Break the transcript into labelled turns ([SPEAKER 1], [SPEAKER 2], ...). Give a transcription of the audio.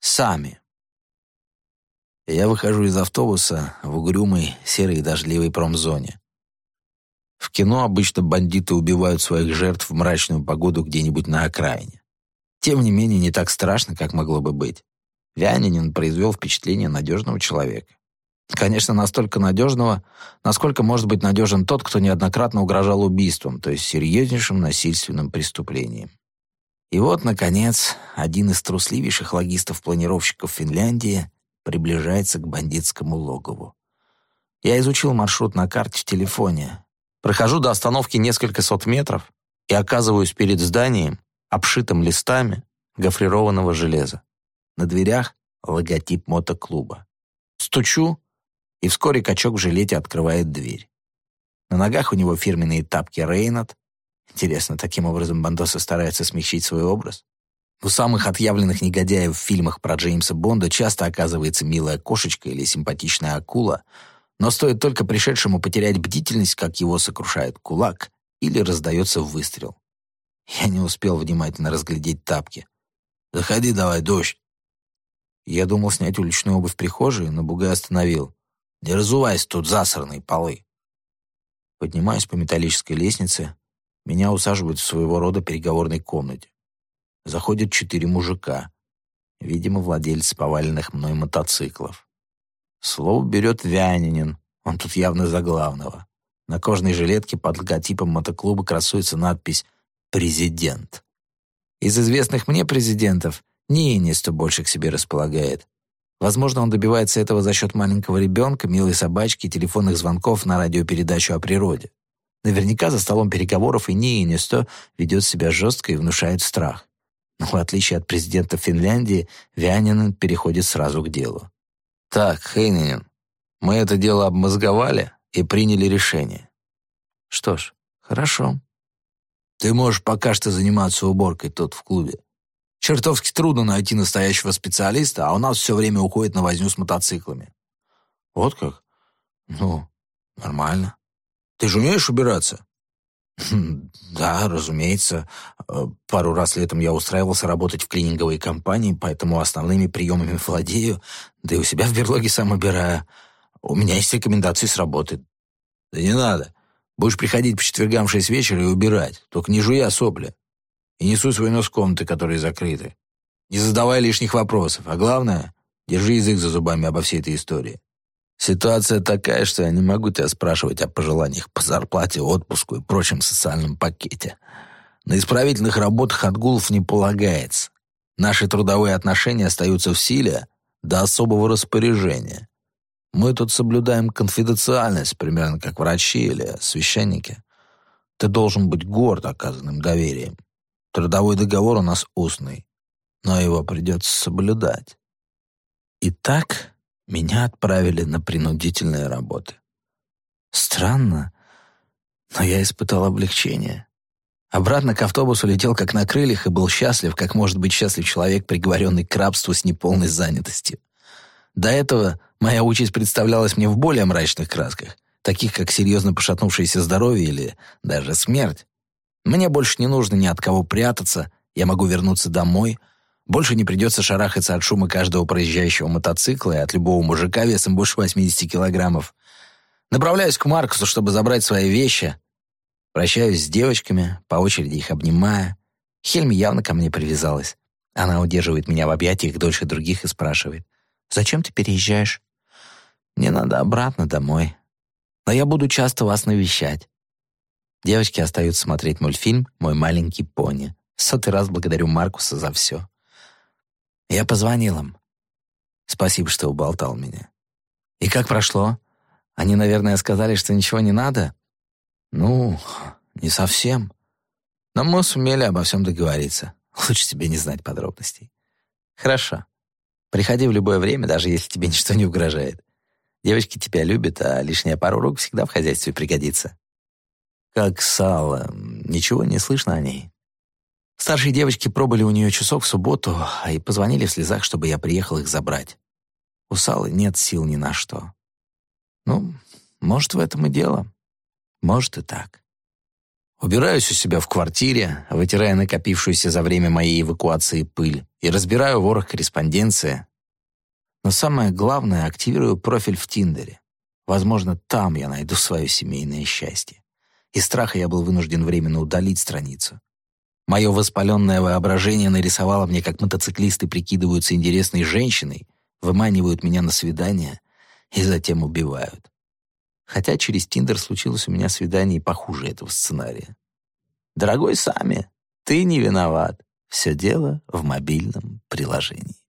[SPEAKER 1] Сами. Я выхожу из автобуса в угрюмой, серой и дождливой промзоне. В кино обычно бандиты убивают своих жертв в мрачную погоду где-нибудь на окраине. Тем не менее, не так страшно, как могло бы быть. Вянинин произвел впечатление надежного человека. Конечно, настолько надежного, насколько может быть надежен тот, кто неоднократно угрожал убийством, то есть серьезнейшим насильственным преступлением. И вот, наконец, один из трусливейших логистов-планировщиков Финляндии приближается к бандитскому логову. Я изучил маршрут на карте в телефоне. Прохожу до остановки несколько сот метров и оказываюсь перед зданием, обшитым листами гофрированного железа. На дверях логотип мотоклуба. Стучу, и вскоре качок в жилете открывает дверь. На ногах у него фирменные тапки Рейнат. Интересно, таким образом Бандоса старается смягчить свой образ? У самых отъявленных негодяев в фильмах про Джеймса Бонда часто оказывается милая кошечка или симпатичная акула, но стоит только пришедшему потерять бдительность, как его сокрушает кулак или раздается выстрел. Я не успел внимательно разглядеть тапки. «Заходи давай, дождь!» Я думал снять уличную обувь в прихожей, но Бугай остановил. Не разувайся тут, засранные полы. Поднимаюсь по металлической лестнице. Меня усаживают в своего рода переговорной комнате. Заходят четыре мужика. Видимо, владельцы поваленных мной мотоциклов. Слово берет Вянинин. Он тут явно за главного. На кожной жилетке под логотипом мотоклуба красуется надпись «Президент». Из известных мне президентов не Инисту больше к себе располагает. Возможно, он добивается этого за счет маленького ребенка, милой собачки и телефонных звонков на радиопередачу о природе. Наверняка за столом переговоров и Ниинисто ведет себя жестко и внушает страх. Но в отличие от президента Финляндии, Вянинен переходит сразу к делу. «Так, Хейнинен, мы это дело обмозговали и приняли решение». «Что ж, хорошо. Ты можешь пока что заниматься уборкой тут, в клубе. Чертовски трудно найти настоящего специалиста, а у нас все время уходит на возню с мотоциклами. Вот как? Ну, нормально. Ты же умеешь убираться? Хм, да, разумеется. Э, пару раз летом я устраивался работать в клининговой компании, поэтому основными приемами владею, да и у себя в берлоге сам убираю. У меня есть рекомендации с работы. Да не надо. Будешь приходить по четвергам в шесть вечера и убирать, только не жуя сопли и несу свой нос в комнаты, которые закрыты. Не задавай лишних вопросов, а главное, держи язык за зубами обо всей этой истории. Ситуация такая, что я не могу тебя спрашивать о пожеланиях по зарплате, отпуску и прочем социальном пакете. На исправительных работах отгулов не полагается. Наши трудовые отношения остаются в силе до особого распоряжения. Мы тут соблюдаем конфиденциальность, примерно как врачи или священники. Ты должен быть горд оказанным доверием. Трудовой договор у нас устный, но его придется соблюдать. Итак, меня отправили на принудительные работы. Странно, но я испытал облегчение. Обратно к автобусу летел как на крыльях и был счастлив, как может быть счастлив человек, приговоренный к рабству с неполной занятостью. До этого моя участь представлялась мне в более мрачных красках, таких как серьезно пошатнувшееся здоровье или даже смерть. Мне больше не нужно ни от кого прятаться, я могу вернуться домой. Больше не придется шарахаться от шума каждого проезжающего мотоцикла и от любого мужика весом больше 80 килограммов. Направляюсь к Маркусу, чтобы забрать свои вещи. Прощаюсь с девочками, по очереди их обнимая. Хельми явно ко мне привязалась. Она удерживает меня в объятиях дольше других и спрашивает. «Зачем ты переезжаешь?» «Мне надо обратно домой. Но я буду часто вас навещать. Девочки остаются смотреть мультфильм «Мой маленький пони». В сотый раз благодарю Маркуса за все. Я позвонил им. Спасибо, что уболтал меня. И как прошло? Они, наверное, сказали, что ничего не надо? Ну, не совсем. Но мы сумели обо всем договориться. Лучше тебе не знать подробностей. Хорошо. Приходи в любое время, даже если тебе ничто не угрожает. Девочки тебя любят, а лишняя пару рук всегда в хозяйстве пригодится. Как сало. Ничего не слышно о ней. Старшие девочки пробыли у нее часов в субботу и позвонили в слезах, чтобы я приехал их забрать. У Салы нет сил ни на что. Ну, может, в этом и дело. Может и так. Убираюсь у себя в квартире, вытирая накопившуюся за время моей эвакуации пыль, и разбираю ворох корреспонденции. Но самое главное, активирую профиль в Тиндере. Возможно, там я найду свое семейное счастье. Из страха я был вынужден временно удалить страницу. Мое воспаленное воображение нарисовало мне, как мотоциклисты прикидываются интересной женщиной, выманивают меня на свидание и затем убивают. Хотя через Тиндер случилось у меня свидание похуже этого сценария. Дорогой Сами, ты не виноват. Все дело в мобильном приложении.